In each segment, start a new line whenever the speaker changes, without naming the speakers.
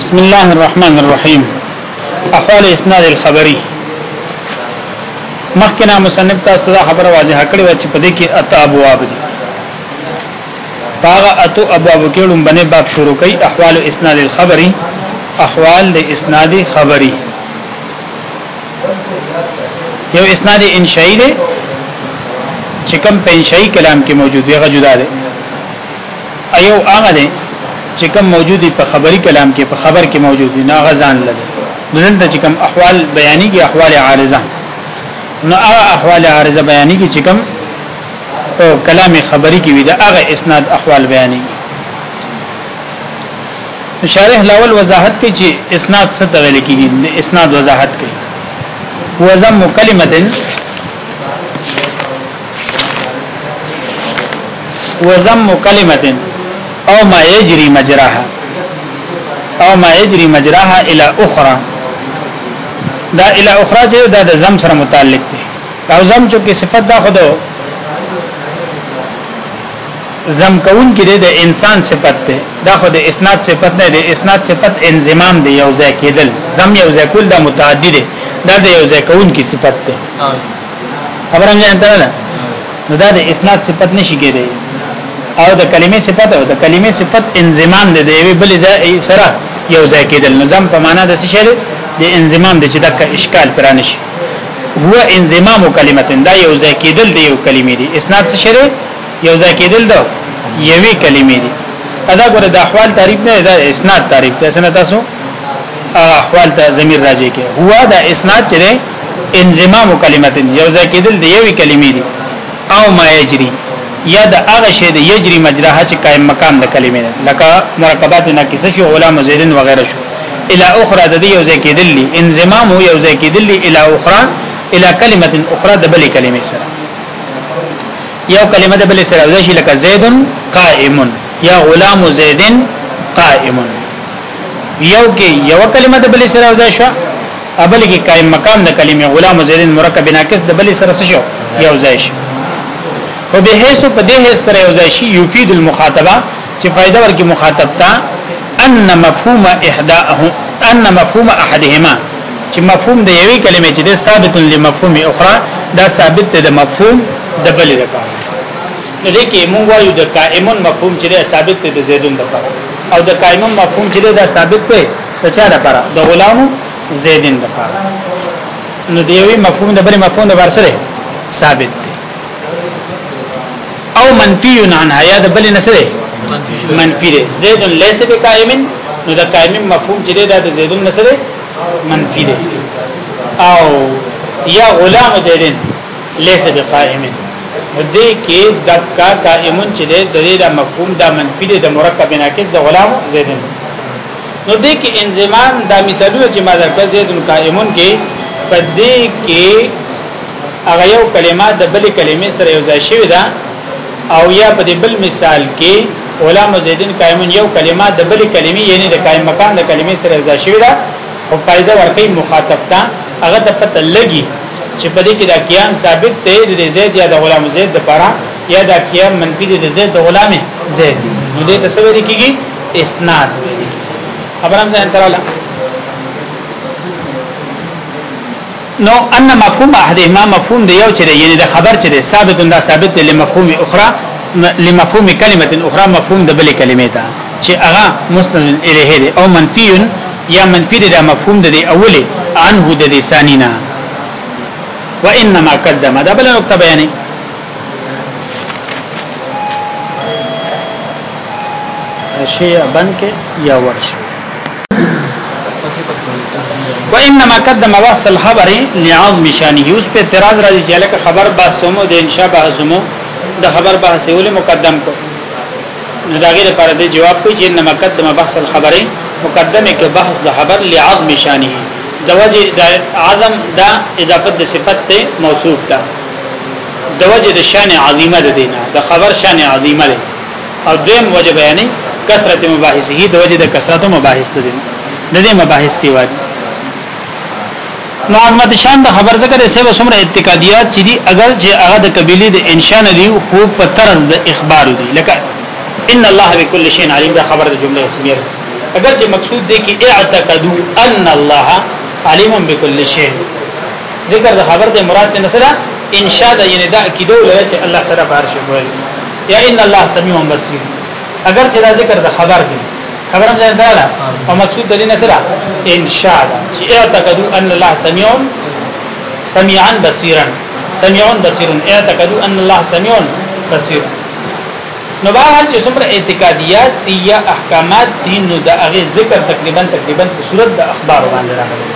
بسم الله الرحمن الرحیم احوال اسناد الخبری مخکنا مصنف تاسو دا خبره واضحه کړې و چې په دې کې اته ابواب دي هغه اته ابواب کې لومبنه باب شروع کړي احوال اسناد الخبری احوال د اسناد خبری یو اسناد انشائی دی چې کوم په انشائی کلام کې موجود دی هغه جدا دی ایو هغه دی چې کوم موجودی په خبری کلام کې په خبر کې موجود دی نه غزان لده دلته چې کوم احوال بیانی کې احوال عارضه نو هغه احوال عارضه بیانی کې چې کوم او کلام خبری کې وي دا هغه اسناد احوال بیانی شارح لاول وضاحت کوي چې اسناد څه ته ویل کېږي اسناد وضاحت کوي وزم کلمتن وزم کلمه او ما یجری مجراها او ما یجری مجراها الی اخرى دا الی اخرى چې دا د زم سره متعلق دی او زم چې کی صفت دا خود زم کون کې د انسان صفت ده دا خو د اسناد صفت نه ده اسناد صفت انضمام دی یو ځای کېدل زم یو ځای کول دا متعدی دی دا د یو ځای کون کې صفت ده خبره مې انده ده نو دا د اسناد صفت نشي کېدی او د کلمې صفت او د کلمې صفت انضمام د دیوی بل ځای سره یو ځای کېدل نظام په معنا د څه شی د انضمام د چې د اشکال پرانه شي هو انضمام کلمت دا یو ځای کېدل دی یو کلمې دی اسناد څه شی یو ځای کېدل دا یوې کلمې دی ادا ګوره د احوال تعریف نه دا اسناد تعریف ته سن تاسو احوال ته ضمیر راځي کې هو دا اسناد چې انضمام کلمتين یو ځای کېدل د یوې کلمې دي او ما یجري یا د هغه شی د یجري مجراها چې قائم مقام د کلمې ده لکه مرکبات ناقصه شو غلام زیدن وغیرہ شو الى اخرى د دې یو ځای کېدل دي انضمام یو ځای کېدل دي الى اخرى الى کلمه اخرى د بلې کلمې سره یو کلمه د بلې سره ځای شي لکه زیدن قائم یا غلام زیدن قائم یو کې یو کلمه د بلې سره ځای شو ابل کې قائم مقام د کلمې غلام زید مرکب ناقص د بل سره شو یو ځای شي او به هیڅ په دې هیڅ سره یو ځای شي یفید المخاطبه چې فائدہ ورکړي مخاطب ته ان مفهوم احداه ان مفهوم احدهما چې مفهوم د یوې کلمې چې د ثابت لمفهوم اخرى دا ثابت دی د مفهوم د بل لپاره نو دې کې موږ وایو د قائمون مفهوم چې ثابت دی د زیدون لپاره او د قائمون مفهوم چې دا ثابت دی د چا لپاره د غلام زیدین لپاره نو دی وی مفهوم د بل مفهوم د ورسره ثابت دی او منفی عن یا د بل نسره منفی دی زید ليس بقائم نو د قائم مفهوم چې دی د زید نسره منفی دی او یا غلام زیدین ليس بقائم دې کې د کا قائمون چې د دې د مفهوم د منفي د مرکب ناقص د غلام زیدن نو دې کې انضمام دا مثالونه چې ما ذکر زید قائمون کې په دې کې هغه یو کلمه د بل کلمې سره یو ځای شوی ده او یا په دې بل مثال کې علماء زیدین قائمون یو کلمه د بل کلمې یعنی د قائم مکان د کلمې سره یو ځای شوی ده او فائدہ ورکړي مخاطب ته هغه ته پته لګي چې په دې کې د قیام ثابت دی د زید یا د علماء زید لپاره یا دا کیا منفی دی زید غلام زید نو دې تصویر کیږي اسناد خبرم ځان تراله نو ان مفهوم احدهما مفهوم دی یو چې یعنی د خبر چې دی ثابت دا ثابت دی لمفهوم اخرى لمفهوم کلمه اخرى مفهوم د بل کلمې ته چې هغه مستند الیه دی او منفی یا منفی دی دا مفهوم دی اولی عنه د لسانینا وانما قدم دا بل نقطه بیانې شي بن کې یا ورشي وانما قدم بحث الخبر لعظم شانه اوس په اعتراض راځي چې لکه خبر بحثومو د انشاء بحثومو د خبر بحث ول مقدم کو نو داغه لپاره د جواب کوي چې انما قدم بحث الخبر مقدمه کې بحث د خبر لعظم شانه د وجه د عظم د اضافت د صفت ته موصوف ده د وجه د شان عظیمه ده دینه د خبر شان عظیمه ده او دیم وجه بیانې کثرت مباحثه د وجه د کثرت مباحث ده دینه د دې مباحث سی وایي نو عظمت شان د خبر ذکر سه وسمره اعتقادیات چې دي اگر چې هغه د قبيله د انشان دی خو په طرز د اخبار دی لکه ان الله بكل شيء عليم دا خبر د جمله اسمیه اگر چې مقصود دی کې اعتقدوا ان الله عليم بكل شيء ذکر د خبر د مراد نه سره انشاء د یعنی دا عقیده ولر چې الله تعالی بار شي وایي یا ان الله سميع بصير اگر چې دا ذکر د خبر دی خبرم ځان دراله او مقصود د دې نه سره انشاء چې اعتقدوا ان الله سميع سميعا بصيرا سميع بصير اعتقدوا ان الله سميع بصير نو بهر چې څومره اعتقادیات دي یا احکامات دي نو د هغه ذکر تقریبا تقریبا په صورت د اخبار باندې راغلي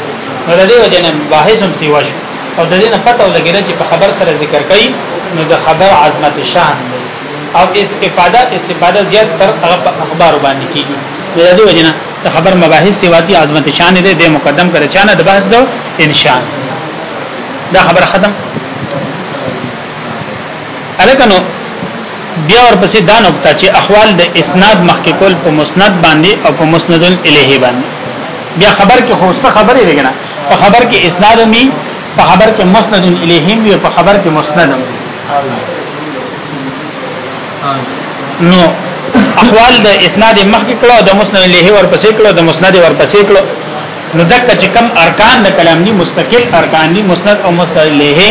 نو د دې وجه نه باحث هم سیوا شو او د دې نه پته ولګیږي چې په خبر سره ذکر کوي نو د خبر عظمت شان دی او استفاده استفاده زیات تر هغه په اخبار باندې کیږي د دې وجه نه د خبر مباحث سیوا دي عظمت شان دی د مقدم کړه چانه د بحث دو انشاء دا خبر ختم الکنو بیا ورپسې دا نقطه چې احوال د اسناد مخکې کول په مسند باندې او په مسند الیه باندې بیا خبر کې خو څه خبرې لګنه په خبر کې اسناد می په خبر کې مسند الیه می په خبر کې مسند نو احوال د اسناد مخکې کړه او د مسند الیه ورپسې کړه د مسند ورپسې کړه نو دک چې کم ارکان د کلام دي مستقل ارکان دي مسند او مسند الیه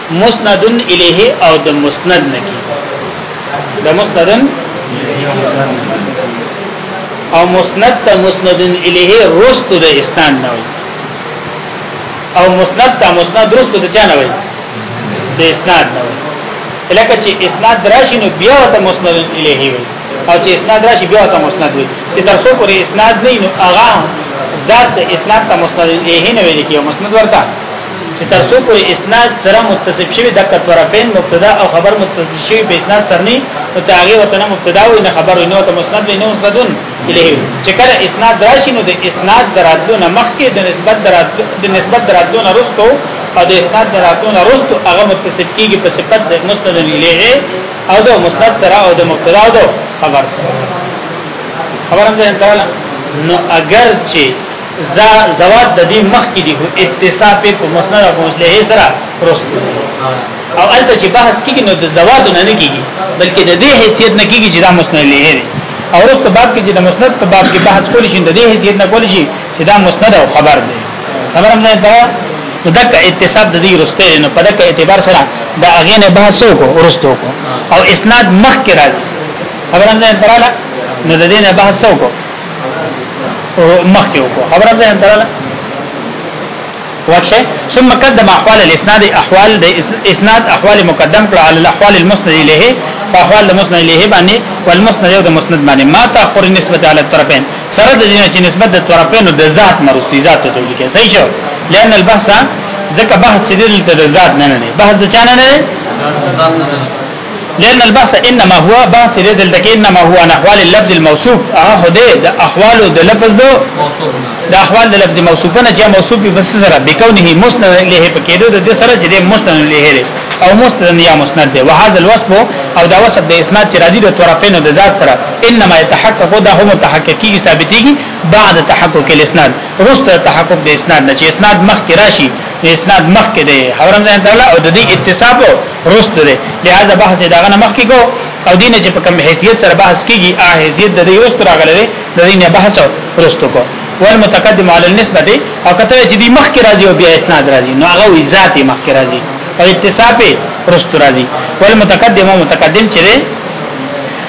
مسند الیه او د مسند نکی د مسند او مسند ته مسند الیه رست د استان نه وي او مسند ته مسند رست د چا نه وي د اسناد نه وي لکه چې اسناد راشي نو بیا ته مسند الیه وي او چې اسناد راشي بیا ته مسند وي چې تر څو پورې اسناد نه نو هغه ذات اسناد ته مسند الیه نه وي کې مسند ورته چې تر څو پورې اسناد سره متصف شوی د کتورفین مبتدا او خبر متصف شوی په اسناد سره نه نو تاغي وتنه مبتدا او نه خبر نه ته مسند نه مسندون الیه چې کله اسناد راشي نو د اسناد دراتلو نه مخکې د نسبت دراتلو د نسبت دراتلو نه رسټو او د اسناد دراتلو نه رسټو هغه متصف کیږي په صفت د مسند الیه او د مسند سره او د مبتدا او د خبر سره خبرم ځان ته نو اگر چې ز زواد د دې مخ کې دی اتصاف په مسند ابو له سره پروست او الته چې بحث کیږي نو د زواد نه نه کیږي بلکې د دې حیثیت نه کیږي چې دا مسند له دی او رست باب کې چې د مسند په باب کې بحث کول شي د دې حیثیت نه کول شي چې دا مسند او خبر دی خبر هم نه دا نو دک اتصاف د دې رسته نه په دک اعتبار سره د اغه نه بحث وکړو ورستو کو او اسناد مخ کې راځي خبر هم نه دراله نو د دې نه بحث وکړو مخکې وکړو خبره ځان دراله وکشه ثم قدم احوال الاسناد احوال د اسناد احوال مقدم کړه على الاحوال المسند الیه احوال المسند الیه باندې والمسند یو د مسند باندې ما تاخر نسبت علی الطرفین سره د دې چې نسبت د طرفین د ذات مرستی ذات ته ویل کېږي صحیح شو لئن البحث ځکه بحث چې د ذات نه نه بحث د چا نه نه لأن البحث انما هو بحث دې دلته کې انما هو عن احوال اللفظ الموصوف هغه دې د احوال د لفظ دو د احوال د لفظ موصوف نه چې موصوف بس سره بکونه مسند له په کېدو د دې سره چې دې مسند له او مسند یا مسند دی وهذا الوصف او دا وصف د اسناد چې راځي د طرفینو د ذات سره انما يتحقق دا هم تحققي ثابتيږي بعد تحقق الاسناد رست تحقق د اسناد نه چې اسناد مخ کې راشي اسناد مخ کې دی حرم ځان تعالی او د دې اتصاب رست ده لہذا بحث داغه نه مخکې کو او دینه چې په کوم حیثیت سره بحث کیږي ا حیثیت د دې رست راغله د دې نه بحث رست کو والمتقدم علی النسبه دی او کته چې دی مخکې راځي او بیا اسناد راځي نو هغه وی ذاتی مخکې راځي او اتصاف رست راځي والمتقدم او متقدم چې دی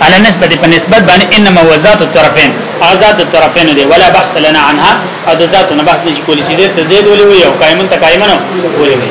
علی النسبه په نسبت باندې انما هو ذات الطرفین آزاد الطرفین دی ولا بحث لنا عنها او د ذات نه بحث نه کولی چې زید ته زید ولې وي او قائمن ته قائمن ولې وي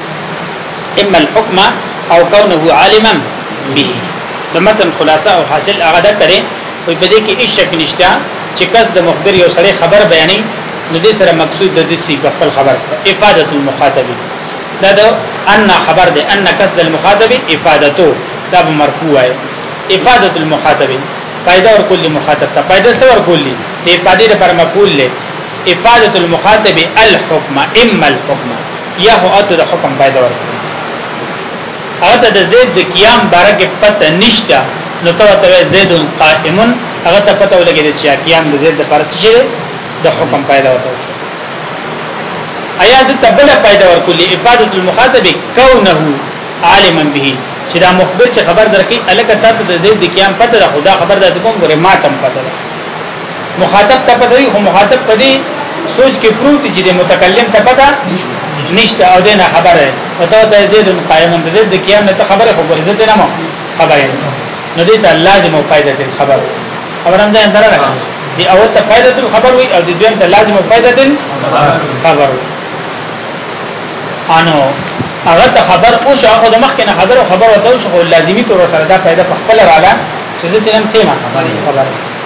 اما الحكم او كونه عالما به د متن خلاصه او حاصل هغه ده کړي په دې کې هیڅ شک نشته چې کس د مخبر یو سره خبر بیانې نو دې سره مقصود د دې سی خپل خبر سره افاده المخاطب دا د ان خبر ده ان کس د المخاطب افادته دا مرفوع ہے افاده المخاطب فائدہ اور کل مخاطب ته فائدہ سره ور کولې دې پدې لپاره مقبول لې افاده المخاطب الحكم اما الحكم یا هو اته د حکم باید ورکړي هغه ته د زید د قیام باره کې پته نشته نو ته ته زید قائم هغه ته پته ولګی چې قیام د زید د پرس شي د حکم پیدا وته ایا د تبل پیدا ورکول افاده المخاطب کونه عالما به چې دا مخبر چې خبر درکې الکه ته د زید د قیام پته ده خدا خبر ده کوم ګره ماتم پته ده مخاطب ته پته وي خو مخاطب په دې سوچ کې پروت چې د متکلم ته پته نشته او دینه خبره او ته ته زید قائم د زید د قیام ته خبره خو ورزه ته نه مو خبره نو دې ته لازم او فائدہ تل خبر خبرم ځان درا راغله دی اول ته فائدہ تل خبر وي او د دویم ته لازم او فائدہ تل خبر انو هغه ته خبر او شو هغه د مخ کنه خبر او خبر وته شو لازمی تور سره دا فائدہ په خپل رااله چې زه تنم سیمه خبره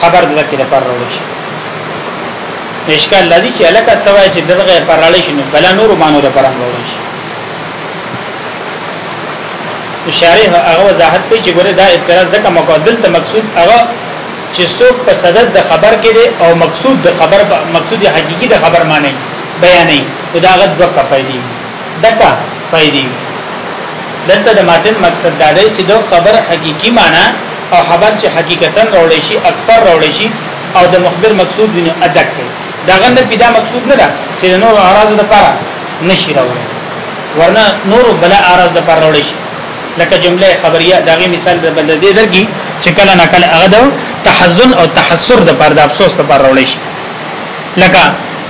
خبر نه کړي پر راوړي شي اشکال لذي چې الکه توای چې دغه پر راړي شي بلا نور مانو ده پر راوړي شي شارح هغه وضاحت کوي چې ګوره دا اعتراض ځکه مقدل ته مقصود هغه چې څوک په صدد د خبر کې دی او مقصود د خبر مقصود حقيقي د خبر معنی بیانې خداغت دوه کپې دي دکا فائدی دلته د ماتن مقصد دا دی چې د خبر حقيقي معنی او خبر چې حقیقتا راوړل شي اکثر راوړل شي او د مخبر مقصود ویني ادک دی دا غنه پیدا مقصود نه ده چې نور اعراض د پاره نشي راوړل ورنه نور بلا اعراض د پاره راوړل شي لکه جمله خبریه دغه مثال د بل دې درګي چې کله نه کله هغه د تحزن او تحسر د پاره د افسوس د پاره راوړل شي لکه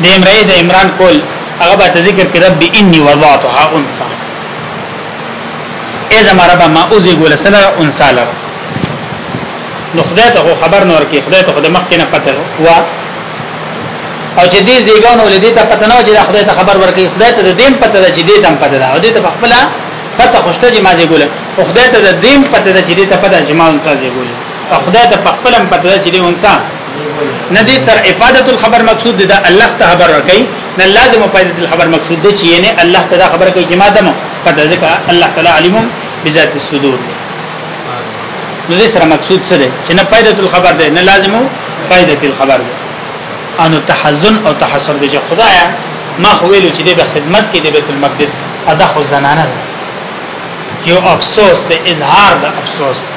د امرئ د عمران کول هغه به ذکر کې رب انی وضعتها انثى ای زما رب ما اوزی ګول سره انثى لره نو خدای ته خبر نور کې خدای ته خدای مخکې نه پته و او چې دې زیګانو لدې ته پته نه چې خدای ته خبر ورکړي خدای ته دې پته ده چې دې تم پته ده او دې ته خپل پته خوشته چې ما زی ګول او خدای ته دې پته ده چې دې ته پته چې ما انثى زی ګول او خدای ته خپل پته ده چې دې انثى نه دې سره افاده الخبر مقصود دی دا الله ته خبر ورکړي نه لازم افاده الخبر مقصود دی چې نه الله ته دا خبر کوي چې ما دمو قد ذکر الله تعالی علیم بذات الصدور نو دې سره مقصود څه دی چې نه فائدۃ الخبر دی نه لازم فائدۃ الخبر دی انو تحزن او تحسر دی چې خدایا ما خو ویلو چې دې به خدمت کې دې بیت المقدس ادا خو زنانه ده یو افسوس ته اظهار د افسوس ده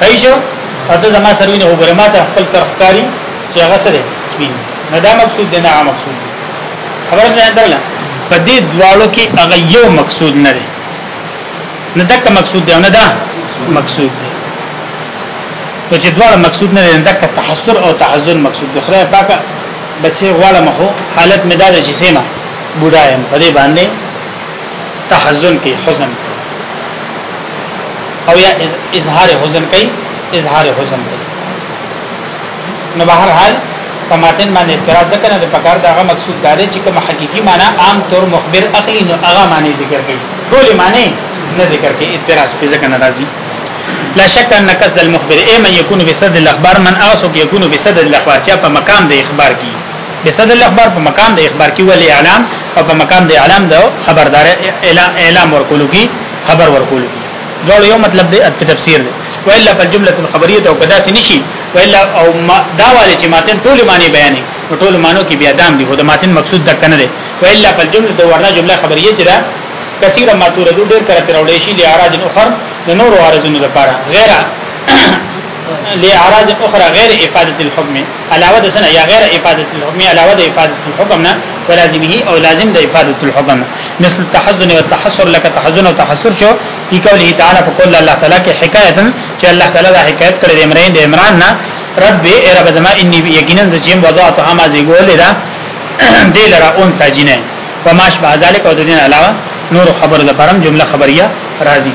صحیح شو او ته زما سره وینه وګوره ما ته خپل سر ښکاری چې هغه سره سپین نه دا مقصود دی نه هغه مقصود دی خبر نه درله په دې دواړو کې هغه یو مقصود نه دی نه دک مقصود دی نه دا مقصود دی نو چې دواړه مقصود نه دی دک تحسر او تحزن مقصود دی خدای پاک بچي غواړم خو حالت مدار چې سیمه بډایم په دې باندې تحزن کوي حزن کوي او یا اظهار حزن کوي اظهار حزن کوي نو به هر حال په ماتن باندې اعتراض ځکه نه په کار داغه مقصود دا دی چې کوم حقيقي معنی عام طور مخبر اخلي نو هغه معنی ذکر کوي ټول معنی نه ذکر کوي اعتراض په ځکه ناراضي لا شک ان قصد المخبر اي من يكون بصدد الاخبار من اغسق يكون بصدد الاخبار چې په مقام د اخبار کې بستد الاخبار په مقام د اخبار کې ول اعلام او په مقام د اعلام د خبردار اعلام ورکولو کې خبر ورکولو کې ډول یو مطلب دی په تفسیر دی والا په جمله خبریه او کدا سي نشي والا او دا والي چې ماتن ټول معنی بیانې ټول معنی کې بیا دام دي هو د ماتن مقصود د کنه دی والا په جمله د ورنا جمله خبریه چې دا کثیر ما تورد ډیر کړه تر وړې شي لعراج اخر د نور عارضونو لپاره غیر لعراج اخرى غیر افاده الحكم علاوه د سنه یا غیر افاده الحکم علاوه د افاده الحکم نه ولازمه او لازم د افاده الحکم مثل التحزن والتحسر لك تحزن او تحسر شو په قوله تعالی په قول الله تعالی کې حکایت چې الله تعالی دا حکایت کړی د عمران د عمران نه رب ای رب زما انی یقینا زچیم وضعت اما زیګول دا دې لرا اون ساجینه وماش با ذلک او د دین علاوه نور خبر لپاره جمله خبریه راځي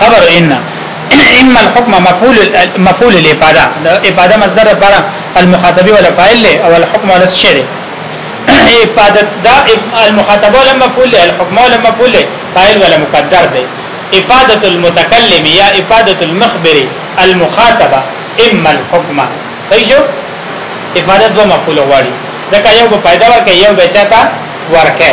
خبر ان اما الحكم مفعول مفعول الافاده افاده مصدر لپاره المخاطب ولا فاعل له او الحكم ولا شيء افاده دا المخاطب ولا مفعول له الحكم ولا مفعول له فاعل ولا مقدر ده افاده المتكلم يا افاده المخبر المخاطبه اما الحكم صحیح شو افاده دو مفعول غواړي ځکه یو په پیدا ورکه یو بچاته ورکه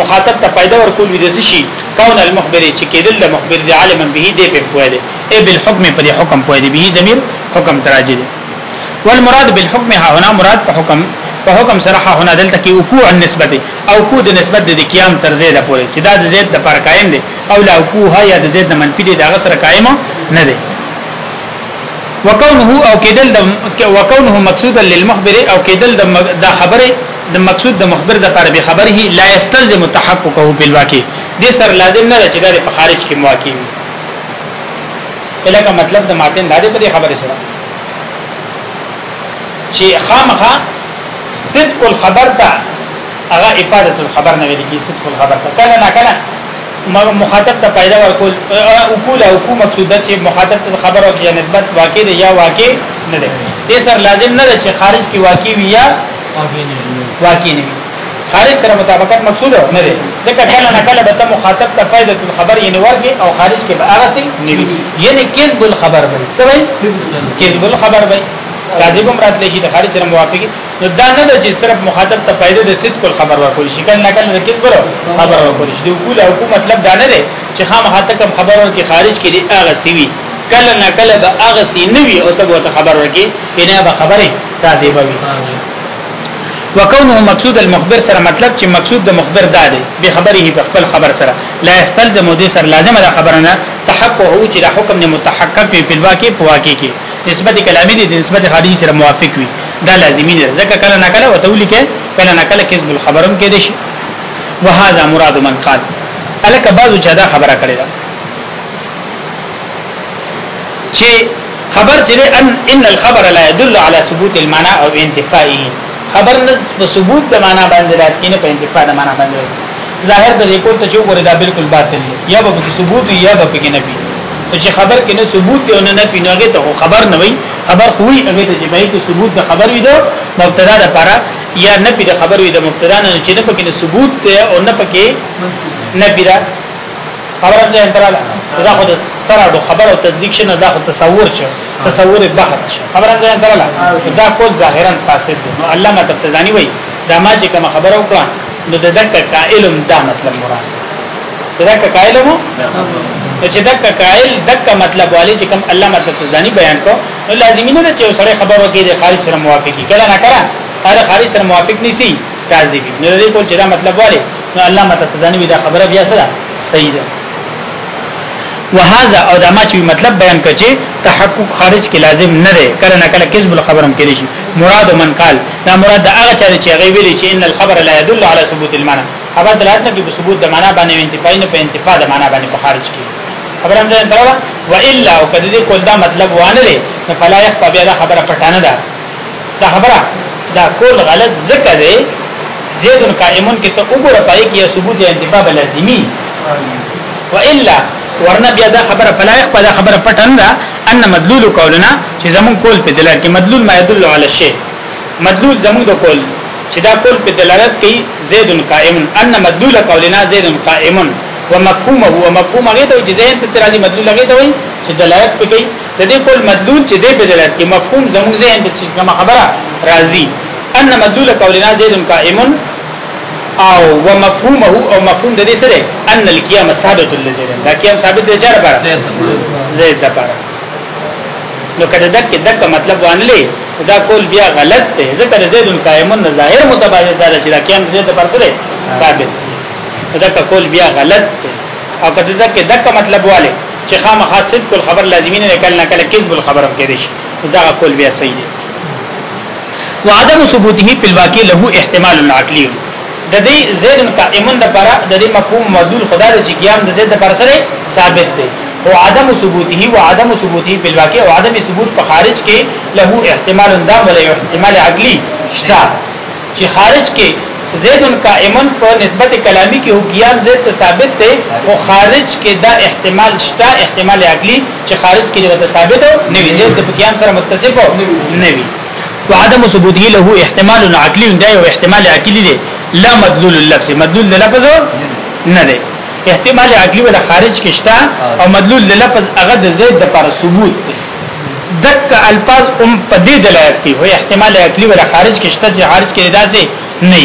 مخاطب ته پیدا ورکول وي د شي کون المخبر چې کېدل د مخبر دی عالم به دې په پوهه دي ای بالحکم په دې حکم پوهه دي به ضمیر حکم تراجه دي والمراد بالحکم ها هنا مراد په حکم په حکم سره ها هنا دلته کې وقوع النسبت او کو د نسبت د قیام تر زیاده پورې چې دا د زید د پر قائم دي او لا وقوع یا د زید د منفي دي دا غسر قائم نه دي وکونه او کېدل د وکونه مقصود للمخبر او کېدل د خبره د مقصود د مخبر د پر به خبره لا یستلزم تحققه بالواقع د سر لازم نه چې دا په خارج کې مواقع وي الکه مطلب د ماتن د دې خبره سره چې خامخه صدق الخبر ته هغه افاده الخبر نه ویل کی صدق الخبر ته کله نه کله مخاطب ته پیدا ورکول او کوله او کومه مقصوده چې مخاطب ته خبر او یا نسبت واقع دی یا واقع نه دی دې سر لازم نه ده چې خارج کې واقع وي یا واقع نه خارج سره مطابقت مقصود نه دی ځکه کله نه کله به ته مخاطب ته فائدہ خبر یې ورګي او خارج کې به هغه سي نیوي یعنی کذب الخبر وي سوي کذب الخبر وي کاذب هم راتلی شي د خارج سره موافقي نو دا نه ده چې صرف مخاطب ته فائدہ د صدق الخبر ورکول شي کله نه کله د کذب خبر ورکول شي د کول او مطلب دا نه دی چې خامخا ته کوم خبر ورکي خارج کې دی هغه سي وي کله نه کله به هغه سي نوي او ته به خبر ورکي بنا به خبره دا دی به وکونه مقصود المخبر سره مطلب چې مقصود د مخبر دا دی به خبره په خپل خبر سره لا استلزم دې سره لازم ده خبره نه تحقق هو چې د حکم نه متحقق وي په واقع په واقع کې نسبت کلامی دي نسبت حدیث سره موافق وي دا لازمي نه ځکه کله نه کله وتولي کې کله نه کله کذب الخبرم کې دي شي وهذا مراد من قال الک بعضو چا دا خبره کړې ده چې خبر چې ان ان الخبر لا يدل على ثبوت المعنى او انتفائه خبر نه په ثبوت د معنا باندې راځي نه په انتفاع د معنا باندې راځي ظاهر د ریپورت ته جوړ دا بالکل باطل دی یا به په ثبوت یا به په نفي چې خبر کې نه ثبوت او نه نفي نوګه ته خبر نه وي خبر خوې هغه ته چې به کې ثبوت د خبر وي دو مبتدا د پاره یا نفي د خبر وي د مبتدا نه چې نه پکې ثبوت او نه پکې نفي خبره ده انتراله دا خو د سره د خبر او تصدیق شنه دا خو تصور شه تصور بحث شه خبره ده انتراله دا خو ظاهرا فاسد دی نو علامه تبتزانی وای دا ما چې کوم خبره وکړه نو د دک قائلم دا مطلب مراد دک قائلم چې دک قائل دک مطلب والی چې کوم علامه تبتزانی بیان کو نو لازمي نه چې سره خبرو کې د خارج سره موافقي کله نه کړه هر خارج سره موافق نسی کاذب نو دې کول چې دا مطلب وره نو الله مت تزنوی دا خبره بیا سره صحیح ده وهذا او دا ما چې مطلب بیان کچې تحقق خارج کې لازم نه دی کله نه کله کذب الخبرم کې شي مراد من قال دا مراد هغه چا چې هغه ویلي چې ان الخبر لا يدل على ثبوت المعنى خبر دلالت نه کوي په ثبوت د معنا باندې انتفاع نه په انتفاع د معنا باندې په خارج کې خبرم ځان دروا والا او کدی کول دا مطلب وانه لري فلا يخفى بیا دا خبره پټانه ده دا خبره دا کول غلط ذکر دی زید قائمون کې ته وګوره پای کې ثبوت انتباب لازمی والا ورنه بیا دا خبره فلایق په دا خبره پټن دا ان مدلول قولنا چې زمون کول په دلالت کې مدلول ما يدل على الشيء مدلول زمون د کول چې دا کول په دلالت کوي زید قائم ان مدلول قولنا زید قائم ومفهومه ومفهوم هغه ته چې زید ترازی مدلول هغه ته وي چې دلالت کوي د دې قول مدلول چې دې په دلالت کې مفهوم زموږ ذهن ته چې کوم خبره راځي ان مدلول قولنا زید قائم او ومفهومه او مفهوم د دې سره ان القيام ثابت لزید دا قيام ثابت دی جره پر زید د پر نو کله دک دک مطلب وانلې دا قول بیا غلط دی ځکه زید قائم نه ظاهر متبادل دا چې دا قيام زید پر سره ثابت دا قول بیا غلط دی او کله دک دک مطلب والے چې خامخا صدق الخبر لازمي نه کله نه کله کذب الخبر هم کېږي دا کول بیا صحیح دی وعدم ثبوته په الواقع له احتمال عقلی د دې زید قائمن لپاره د دې مفهوم مدلول خدا د جګیام د زید پر سره ثابت دی او عدم ثبوته او عدم ثبوته په الواقع او عدم ثبوت په خارج کې له احتمال دا ولا احتمال عقلی شته چې خارج کې زید قائمن په نسبت کلامی کې هو قیام زید ته ثابت دی او خارج کې دا احتمال شته احتمال عقلی چې خارج کې دا ثابت نه وي زید په قیام سره متصف نه وي وعدم ثبوته له احتمال عقلی دا یو احتمال عقلی دی لا مدلول اللفظ مدلول اللفظ نه دی احتمال عقلی ولا خارج کې شته او مدلول اللفظ هغه د زید د پر ثبوت دی دک الفاظ ام په دې دلایق دي هو احتمال عقلی ولا خارج کې شته چې خارج کې داسې نه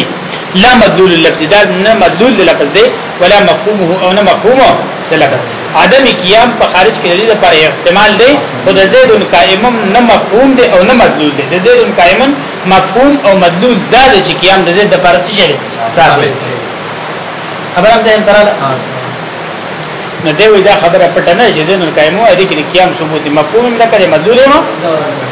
لا مدلول اللفظ دا نه مدلول اللفظ دی ولا مفهومه او نه مفهومه اللفظ عدم قیام په خارج کې دلیل پر احتمال دی او د زید قائم نه مفهوم دی او نه مدلول دی د زید قائم مفهوم او مدلول دا دی چې قیام د زید د پر څه جری ثابت دی خبرم ځین تراله نو دی وی دا خبره پټه نه شي زینو قائم او دې کې قیام ثبوت مفهوم نه کړي مدلول نو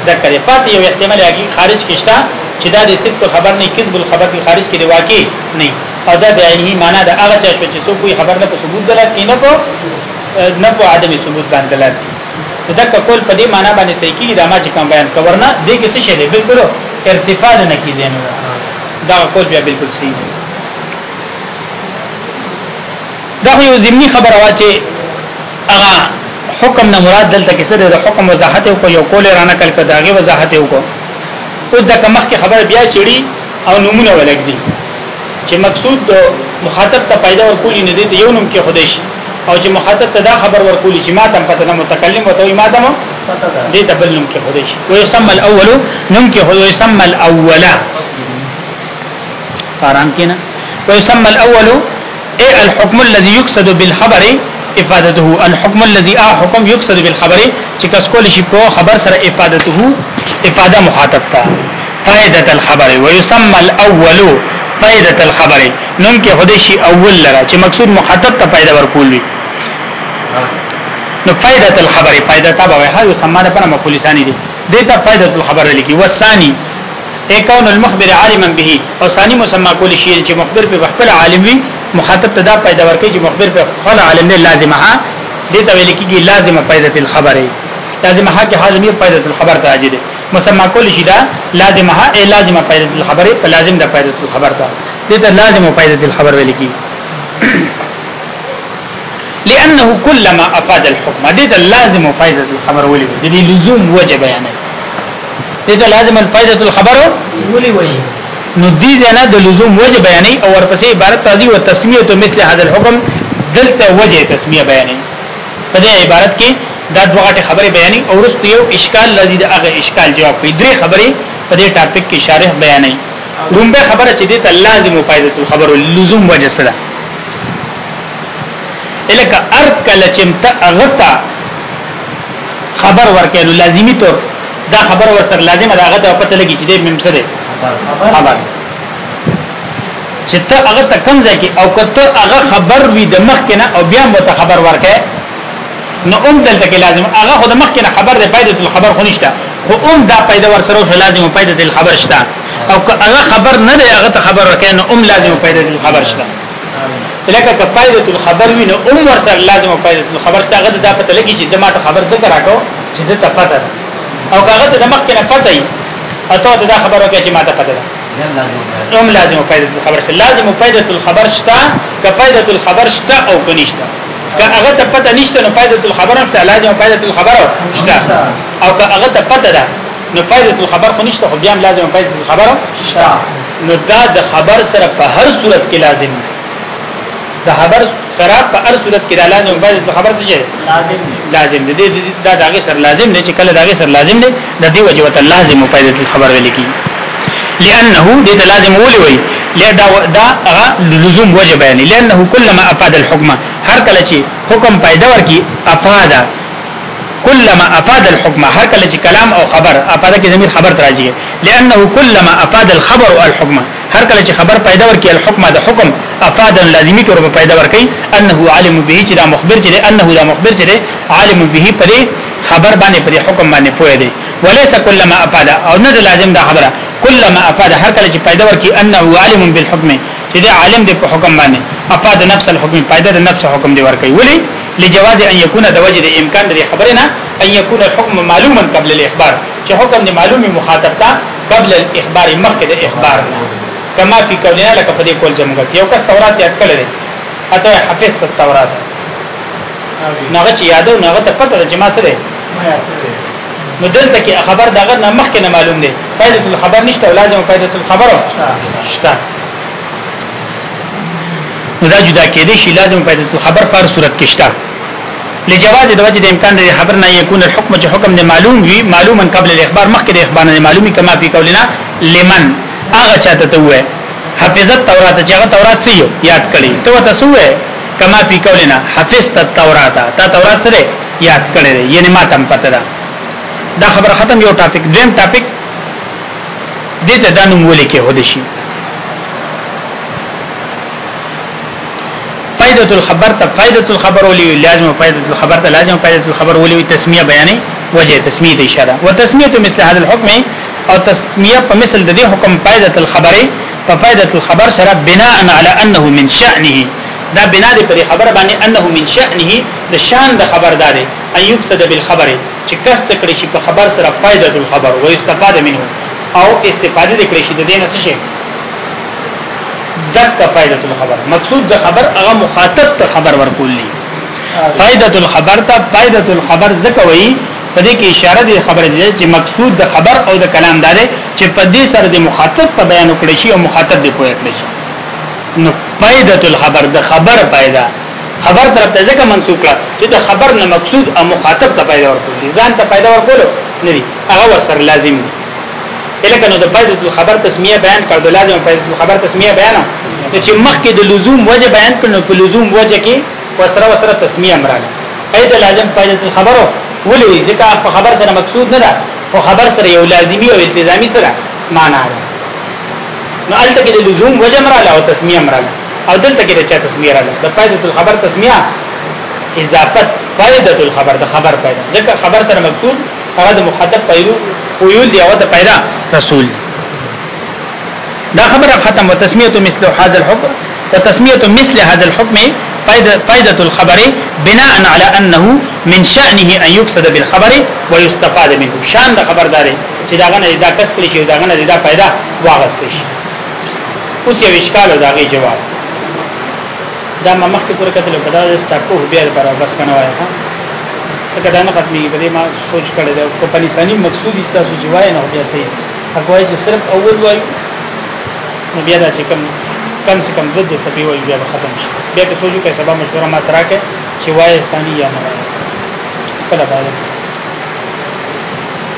دا کړي پاتې یو احتمال هغه خارج کېشتا چې دا د صدق خبر نه کذب الخبر کې خارج کې دی واقع نه او دا د عیني معنا دا هغه چې چې څوک کوئی خبر نه په ثبوت دلالت کینه کو نه په عدم ثبوت باندې دلالت دا کول په دې معنا باندې صحیح کیږي دا ما چې کوم بیان کورنه دې کې څه شي دی بالکل ارتفاع نه کیږي نو دا کول بیا بالکل صحیح دی دا خو یو ضمني خبره وا چې هغه حکم نه مراد دلته کې سره د حکم وضاحت او یو کول رانه کل کړه داغه وضاحت او کو او د کمخ کې خبره بیا چړي او نمونه ولګ دي چې مقصود د مخاطب ته پیدا ورکول نه دي یو نوم کې خدای شي او چې مخاطب ته دا خبر ورکول چې ما تم پته نه متکلم او ته ما تم دې ته بل نوم کې خدای شي او يسمى الاول نوم کې خدای يسمى الاولا آرام کینا ويسمى الاول اي الحكم الذي يقصد بالخبر افادته الحكم الذي احكم يقصد بالخبر چې کس کول شي په خبر سره افادته افاده مخاطب ته فائده الخبر ويسمى الاول فائده الخبر نن کې هدي شي اول لره چې مقصود مخاطب ته فائده ورکول وي نو فائده الخبر فائده تبع وه يسمى د پر مفعول ثاني دي دته فائده الخبر لکی والثاني اي كون المخبر عالما به او ثاني مسمى کول شي چې مخبر په خپل عالم وي مخاطب ته دا پیدا ورکړي چې مخبر په خپل عالم نه لازمه دي ته ویل کېږي لازمه پیدا تل خبره لازمه کې حاضمي پیدا تل خبر ته راځي مسمى کول شي دا لازمه اي لازمه پیدا تل خبره په لازم د پیدا تل خبر ته دي ته لازمه پیدا تل خبر ویل کېږي لانه كلما افاد الحكم دې د لازم او فائده الخبر ولي وي دې لزوم وجه بیان دې د لازم الفائده الخبر
ولي وي
نو دې زنه د لزوم وجه بیان او ورپسې عبارت راځي او تسمیه تو مثل هذا الحكم دلته وجه تسمیه بیان په دې عبارت کې دا دوه خبره بیان او رست یو اشکال لذي د هغه اشکال جواب کوي درې خبره په دې ټاپک کې شارح بیانې لومبه خبره چې دې ته لازم او فائده الخبر لزوم وجه سره الکه ار کله چې ته هغه ته خبر ورکې نو لازمی طور دا خبر ور سره لازمه ده هغه ته پته لګي چې دې ممسه ده خبر چې ته هغه ته کم ځای کې او کته هغه خبر وي د مخ کنه او بیا مو ته خبر ورکې نو اوم دلته کې لازم هغه خو د مخ کنه خبر ده پیدا تل خبر خو نشته خو اوم دا پیدا ور سره شو لازم پیدا تل خبر شته او هغه خبر نه دی هغه ته خبر ورکې نو اوم لازم پیدا تل خبر شته لکه که فائدۃ الخبر وی نو عمر ور سره لازم او فائدۃ الخبر څنګه د پته لګی چې د ماته خبر ذکر راکو چې د ته پته ده او کاغه ته د مخ کې نه پته ای او ته دا خبرو کې چې ماته پته ده هم لازم او فائدۃ الخبر سره لازم او فائدۃ الخبر شته که فائدۃ الخبر شته او کنيشته که هغه ته پته نشته نو فائدۃ الخبر هم لازم او فائدۃ الخبر شته او که هغه ته پته ده نو فائدت الخبر خو نشته خو بیا هم لازم فائدت الخبر شته نو دا د خبر سره په هر صورت کې لازم دی د خبر سره په هر صورت کې لازم فائدت الخبر څه دی لازم دی لازم دی دا دغه سره لازم دی چې کله دغه سره لازم دی د دې وجه وت لازم فائدت الخبر ویل کی لانه دې لازم ولي وي لدا دا هغه لزوم وجه بیان لانه کلمه افاد الحكم هر کله چې حکم پیدا ورکی افاده کلما افاد الحكم هر کله چې کلام او خبر افاده کې ضمیر خبر تراځي لانه کلما افاد الخبر الحكم هر کله چې خبر پیدا ورکړي الحكم د حکم افاد لازمی تور په پیدا ورکړي انه عالم به چې دا مخبر چې انه دا مخبر چې عالم به پرې خبر باندې پرې حکم باندې پوهه دی وليس کلما افاد او نه لازم دا خبره کلما افاد هر کله چې پیدا ورکړي انه عالم بالحكم چې دا عالم دی په حکم باندې افاد نفس الحكم پیدا د نفس حکم دی ورکړي ولی لجواز ان يكون د وجه د امکان د خبره نه ان يكون الحكم معلوما قبل الاخبار چې حکم د معلومي مخاطب ته قبل الاخبار مخکې د اخبار نه کما په کولنا لکه په دې کول جمګه یو کس تورات یاد کړل دی اته حفظ ته تورات نغه چې یادو نغه ته پته چې ما سره نو دلته کې خبر دغه نه مخکې نه معلوم دی فائدۃ الخبر نشته لازم فائدۃ الخبر شته دا جدا کېدې شي لازم پیدا تو خبر پر صورت کې شته لجواز د وجه د امکان د خبر نه یکون الحكم چې حکم نه معلوم وي معلوما قبل الاخبار مخکې د اخبار نه معلومي کما په قولنا لمن هغه چاته ته وې حفظت تورات چې هغه تورات سي یاد کړي ته وته سوې کما په قولنا حفظت التورات تا تورات سره یاد کړي یعنی ما تم پته ده دا خبر ختم یو ټاپک دیم ټاپک دې ته دا نوم ولې کې هود شي فائدۃ الخبر ته فائدۃ الخبر ولي لازم فائدۃ الخبر ته لازم فائدۃ الخبر ولي تسمیه بیانې وجه تسمیه ته اشاره او تسمیه مثل هذا الحكم او تسمیه په مثل د دې حکم فائدۃ الخبر په فائدۃ الخبر سره بناء علی انه من شأنه دا بنا دې پر خبر باندې انه من شأنه د شان د خبرداري ان یقصد بالخبر چې کس تکړه شي په خبر سره فائدہ الخبر او استفاده منه او استفاده کړي شي د دې نه څه شي دغه فائدہ الخبر مقصود د خبر هغه مخاطب ته خبر ورکول دي فائدہ الخبر ته فائدہ الخبر ځکه وایي په دې کې اشاره دي خبره دي چې مقصود د خبر او د کلام دار چې په دې سره د مخاطب په بیان کړی شي او مخاطب دی پوهه کړی شي نو فائدۃ الخبر د خبر پیدا خبر طرف ته ځکه منسوب کړه چې د خبر نه مقصود او مخاطب ته پیدا ورکول دي ځان ته پیدا ورکول نه دي هغه ور سره لازم دي الکه نو د پیدا د خبر تسمیه بیان کړ د لازم پیدا د خبر تسمیه بیان نو چې مخکې د لزوم وجه بیان کړ نو په لزوم وجه کې وسره وسره تسمیه امراله پیدا لازم پیدا د خبرو ولې ځکه په خبر سره مقصود نه ده خو خبر سره یو لازمی او التزامی سره معنا ده نو الته کې د لزوم وجه امراله او تسمیه امراله او دلته کې د چا تسمیه راغله د فائدۃ الخبر تسمیه اضافت فائدۃ الخبر د خبر پیدا ځکه خبر سره مقصود هغه د مخاطب پیرو ویول دی او د پیدا رسول دا خبره ختم وتسمیه مثل هذا الحكم وتسمیه مثل هذا الحكم فائدة الخبر بناء على انه من شأنه ان يقصد بالخبر ويستفاد منه شان د خبرداري چې داغه نه دا کس کړی چې داغه نه دا پیدا واغستې شي اوس یو اشکال او داغي جواب دا ما مخکې پوره کتل په دا ستاکو بیا پر بس کنه وایي ها دا دا نه ختمي په دې ما سوچ کړی دا په پنځاني مقصود ایستا سوچ وایي نه بیا سي هغه چې صرف اول وایي نو بیا دا چې کم کم سے کم دو دو سپی وایي بیا ختم شي بیا په سوچو کې سبا مشوره ما تراکه چې وایي ثاني یا نه وایي کله باندې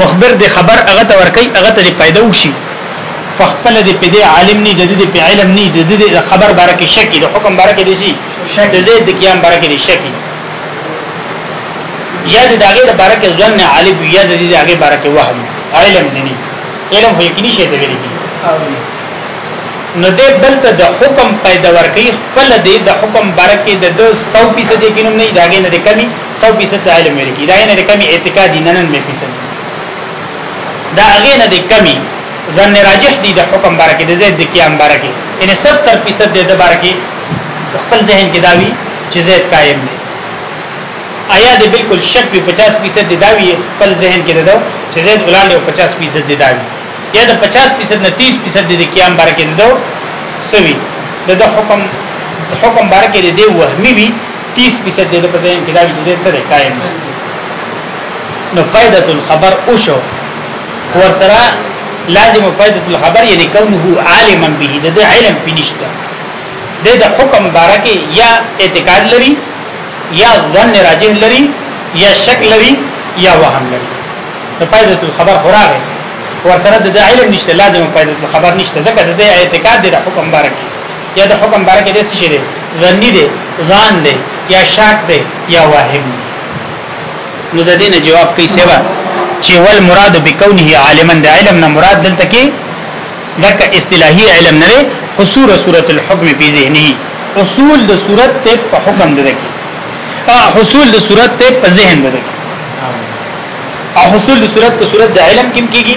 مخبر د خبر هغه ته ورکي هغه ته پیدا وشي په خپل د پیدا عالم نه د دې په علم نه د دې خبر باره کې شکی د حکم باره کې دي شي د زید د قیام باره کې دي شکی یا د داګه د باره کې ځن عالم یا د دې داګه باره کې وهم علم نه نه علم هو کې نشي ته ویلي نو دې بل ته د حکم پیدا ورکي خپل دې د حکم باره کې د 100% کې نه داګه نه کمی سو فیصد دا علم ویل کی دا نه کمی اعتقادی ننن می فیصد دا هغه نه دی کمی ظن راجح دی د حکم بارکه د زید د قیام بارکه ان 70 فیصد د بارکه خپل ذهن کې داوی چې زید قائم دی آیا د بالکل شک په 50 فیصد د داوی خپل ذهن کې داو چې زید ولان دی 50 فیصد د داوی یا د 50 فیصد نه 30 فیصد د قیام بارکه داو سوي د حکم حکم بارکه د دی وهمي وي 30 فیصد دې په ځین کې دا چې دې سره قائم نو فائدۃ الخبر او شو ور سره لازم فائدۃ الخبر یعنی کونه عالما به دې علم پینشته دې د حکم بارکه یا اعتقاد لري یا ظن راجح لري یا شک لري یا وهم لري نو فائدۃ الخبر خوراغه ور سره د علم نشته لازم فائدۃ الخبر نشته ځکه د اعتقاد د حکم بارکه یا د حکم باره کې د څه شي دی ظنی دی ځان دی یا شاک دی یا واهم دی نو د دې نه جواب کوي سبا چې ول مراد بکونه عالما د علم نه مراد دلته کې دک اصطلاحي علم نه حصول صورت الحكم په ذهني حصول د صورت ته په حکم ده کې حصول د صورت ته په ذهن ده کې او حصول د صورت په صورت د علم کې کیږي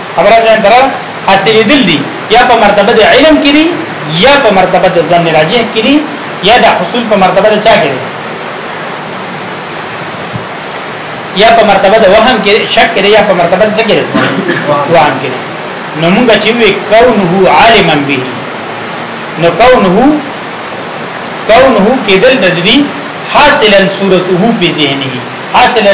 خبره ده در حاصلېدل دي یا په مرتبه د علم کې دي یا په مرتبه د ځن راجح کې دي یا د حصول په مرتبه د چا کې دي یا په مرتبه د وهم کې شک کې یا په مرتبه د څه کې دي وهم کې نو موږ چې وی کونه عالما به نو کونه کونه کېدل د دې حاصلا صورته په ذهنه حاصلا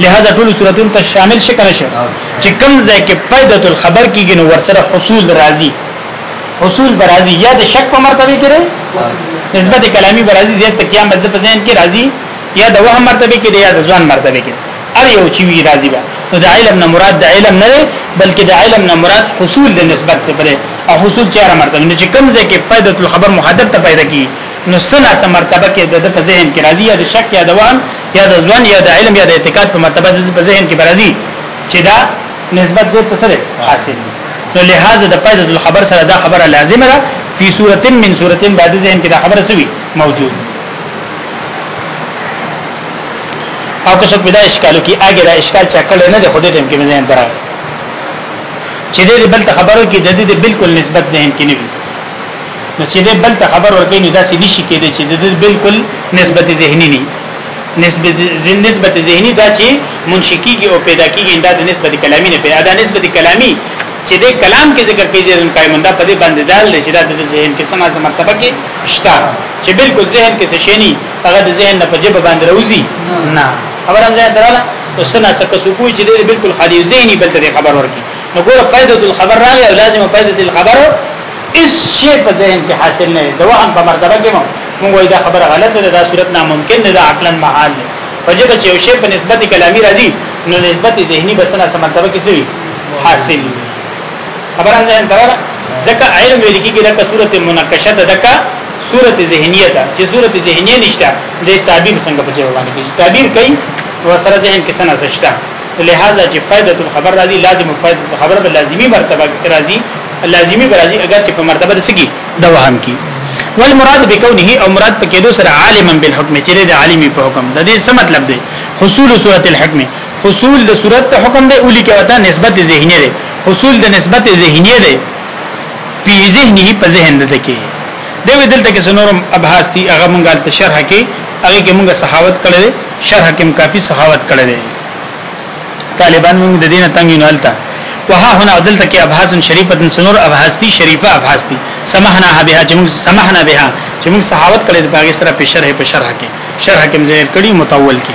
لہذا ټول صورتونو ته شامل شي کنه شي چې کوم ځای کې فائدۃ الخبر کېږي نو ورسره حصول راځي حصول برازي یا د شک په مرتبه کې دی نسبت کلامی برازي زیات تکیا مطلب په ذهن کې راځي یا د وهم مرتبه کې دی یا د ځوان مرتبه کې هر یو چې وی راځي به نو د علم نه مراد د علم نه بلکې د علم نه مراد حصول د نسبت ته پرې او حصول چیرې مرتبه نه چې کوم ځای کې فائدۃ الخبر محدد ته پیدا کیږي نو سلاسه مرتبه کې د په ذهن کې راځي یا د شک یا د وهم یا د ځوان یا د علم یا د اعتقاد په مرتبه د په ذهن کې راځي چې دا نسبت زه تسره حاصل دي نو لہذا د پیدا د خبر سره دا خبره لازمه ده په صورت من صورت بعد ذهن کې دا خبره سوي موجود او که څوک بدا اشکالو کې اګه دا اشکال چا کړل نه د خوده ټیم کې ذهن درا چې دې بل ته خبرو کې د دې بالکل نسبت ذهن کې نه وي نو چې دې بل ته خبر ورکې نو دا سې نشي کېدای چې د بالکل نسبت ذهني نه نسبت نسبت ذهني دا چې منشکیږي او پیدا کیږي دا د نسبت کلامی نه پیدا دا نسبت کلامی چې د کلام کې ذکر کیږي ځین قائم دا په دې باندې دال چې دا د ذهن کې سما سم مرتبه کې شته چې بالکل ذهن کې څه شي نه هغه د ذهن نه په جبه باندې راوځي نه خبرم ځای دراله او سنا سکه سکوي چې دې بالکل خالي ذهني بل ته خبر ورکي نو ګوره فائدۃ الخبر راغی او لازم فائدۃ الخبر اس شی په ذهن کې حاصل نه دی د وهم په مرتبه کې مونږ وای دا خبره غلطه ده دا صورت ناممکن ده عقلا محال ده فجب چې یو شی په نسبت کلامی راځي نو نسبت ذهنی بسنه سم مرتبه کې سوي حاصل خبره نه انتره ځکه علم ویل کېږي لکه صورت مناقشه ده دکا صورت ذهنیه ده چې صورت ذهنیه نشته د تعبیر څنګه په جواب باندې کېږي تعبیر کوي وسره ذهن کې سنه سشته لہذا چې فائدۃ الخبر راځي لازم فائدۃ الخبر به لازمی مرتبه کې راځي لازمی برازی اگر چې په مرتبه د سګي د وهم کی والمراد بكونه او مراد پکې دو سره عالما بالحكم چې د عالمي په حکم د دې څه مطلب دی حصول صورت الحكم حصول د صورت ته حکم دی اولی کې وتا نسبت ذهنی دی حصول د نسبت ذهنی دی په ذهنی په ذهن ده کې د وی دلته کې سنورم ابحاث دي هغه مونږه ته شرح کې هغه کې مونږه صحاوت کړل شرح کې کافي صحاوت کړل طالبان موږ د دینه تنګ نه الته وها هنا دلته کې ابحاث شریفه سنور ابحاث دي شریفه ابحاث دي سمحنا بها چې موږ سمحنا بها چې موږ صحاوت کړې د پاګې سره په شرح په شرح کې شرح کې مزیر کړي متول کې